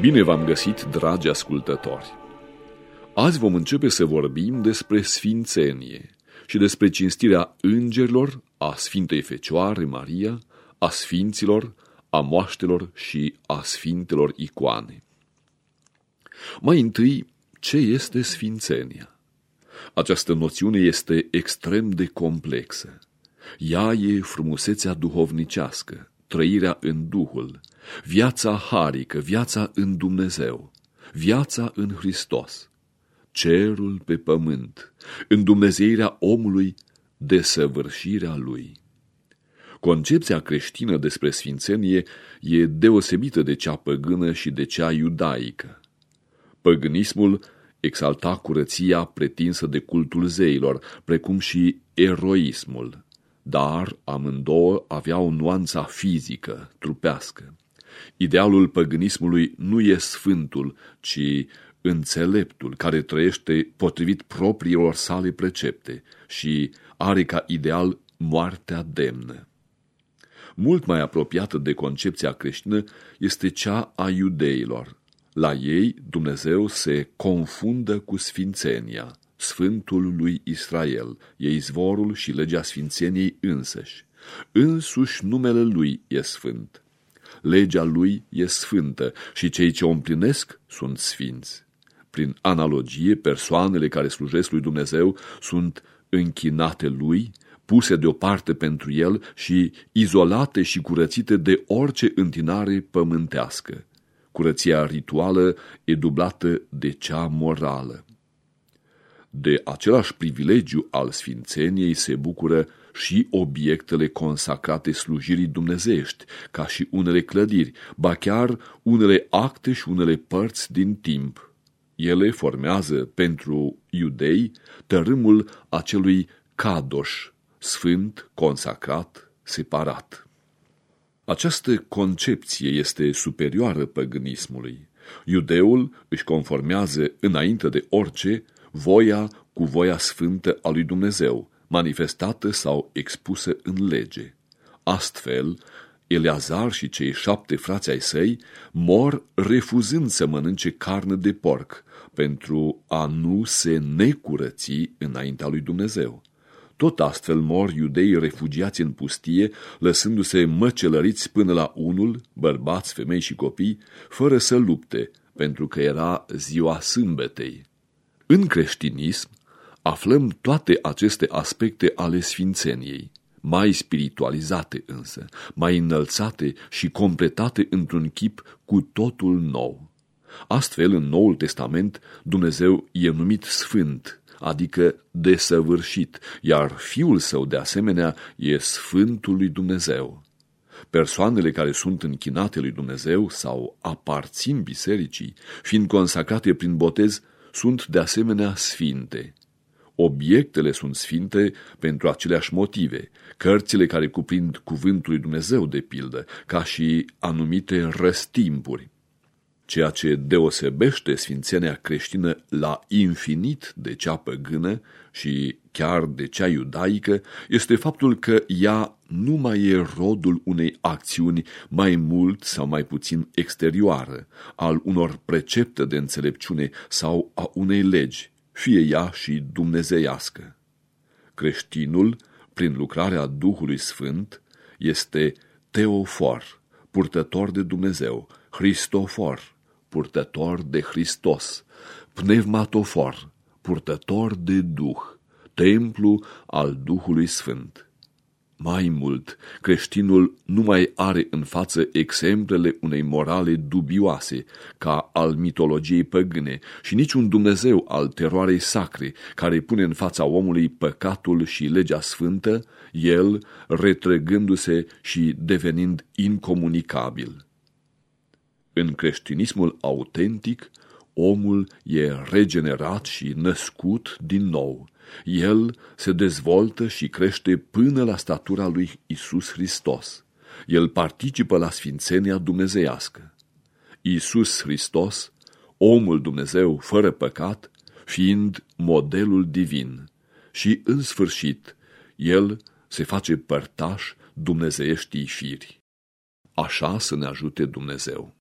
Bine v-am găsit, dragi ascultători! Azi vom începe să vorbim despre sfințenie și despre cinstirea îngerilor, a Sfintei Fecioare Maria, a sfinților, a moaștelor și a sfintelor icoane. Mai întâi, ce este sfințenia? Această noțiune este extrem de complexă. Ea e frumusețea duhovnicească, trăirea în Duhul, viața harică, viața în Dumnezeu, viața în Hristos, cerul pe pământ, îndumnezeirea omului, desăvârșirea lui. Concepția creștină despre sfințenie e deosebită de cea păgână și de cea iudaică. Păgânismul exalta curăția pretinsă de cultul zeilor, precum și eroismul, dar amândouă aveau nuanța fizică, trupească. Idealul păgânismului nu e sfântul, ci înțeleptul care trăiește potrivit propriilor sale precepte și are ca ideal moartea demnă. Mult mai apropiată de concepția creștină este cea a iudeilor. La ei Dumnezeu se confundă cu sfințenia, Sfântul lui Israel, e izvorul și legea sfințeniei însăși. Însuși numele lui e sfânt legea lui e sfântă și cei ce o împlinesc sunt sfinți. Prin analogie, persoanele care slujesc lui Dumnezeu sunt închinate lui, puse deoparte pentru el și izolate și curățite de orice întinare pământească. Curăția rituală e dublată de cea morală. De același privilegiu al sfințeniei se bucură și obiectele consacrate slujirii dumnezeiești, ca și unele clădiri, ba chiar unele acte și unele părți din timp. Ele formează pentru iudei tărâmul acelui cadoș, sfânt, consacrat, separat. Această concepție este superioară păgânismului. Iudeul își conformează înainte de orice voia cu voia sfântă a lui Dumnezeu, manifestată sau expusă în lege. Astfel, Eleazar și cei șapte frați ai săi mor refuzând să mănânce carne de porc pentru a nu se necurăți înaintea lui Dumnezeu. Tot astfel mor iudeii refugiați în pustie, lăsându-se măcelăriți până la unul, bărbați, femei și copii, fără să lupte, pentru că era ziua sâmbetei. În creștinism aflăm toate aceste aspecte ale sfințeniei, mai spiritualizate însă, mai înălțate și completate într-un chip cu totul nou. Astfel, în Noul Testament, Dumnezeu e numit sfânt, adică desăvârșit, iar Fiul Său, de asemenea, e Sfântul lui Dumnezeu. Persoanele care sunt închinate lui Dumnezeu sau aparțin bisericii, fiind consacrate prin botez, sunt de asemenea sfinte. Obiectele sunt sfinte pentru aceleași motive, cărțile care cuprind cuvântul lui Dumnezeu de pildă, ca și anumite răstimpuri. Ceea ce deosebește sfințenia creștină la infinit de cea păgână și chiar de cea iudaică este faptul că ea nu mai e rodul unei acțiuni mai mult sau mai puțin exterioară, al unor precepte de înțelepciune sau a unei legi, fie ea și dumnezeiască. Creștinul, prin lucrarea Duhului Sfânt, este teofor, purtător de Dumnezeu, Hristofor, purtător de Hristos, pneumatofor, purtător de Duh, templu al Duhului Sfânt. Mai mult, creștinul nu mai are în față exemplele unei morale dubioase, ca al mitologiei păgâne, și niciun Dumnezeu al teroarei sacre, care pune în fața omului păcatul și legea sfântă, el retrăgându-se și devenind incomunicabil. În creștinismul autentic, omul e regenerat și născut din nou. El se dezvoltă și crește până la statura lui Isus Hristos. El participă la sfințenia dumnezeiască. Isus Hristos, omul Dumnezeu fără păcat, fiind modelul divin. Și, în sfârșit, el se face părtaș dumnezeieștii firi. Așa să ne ajute Dumnezeu.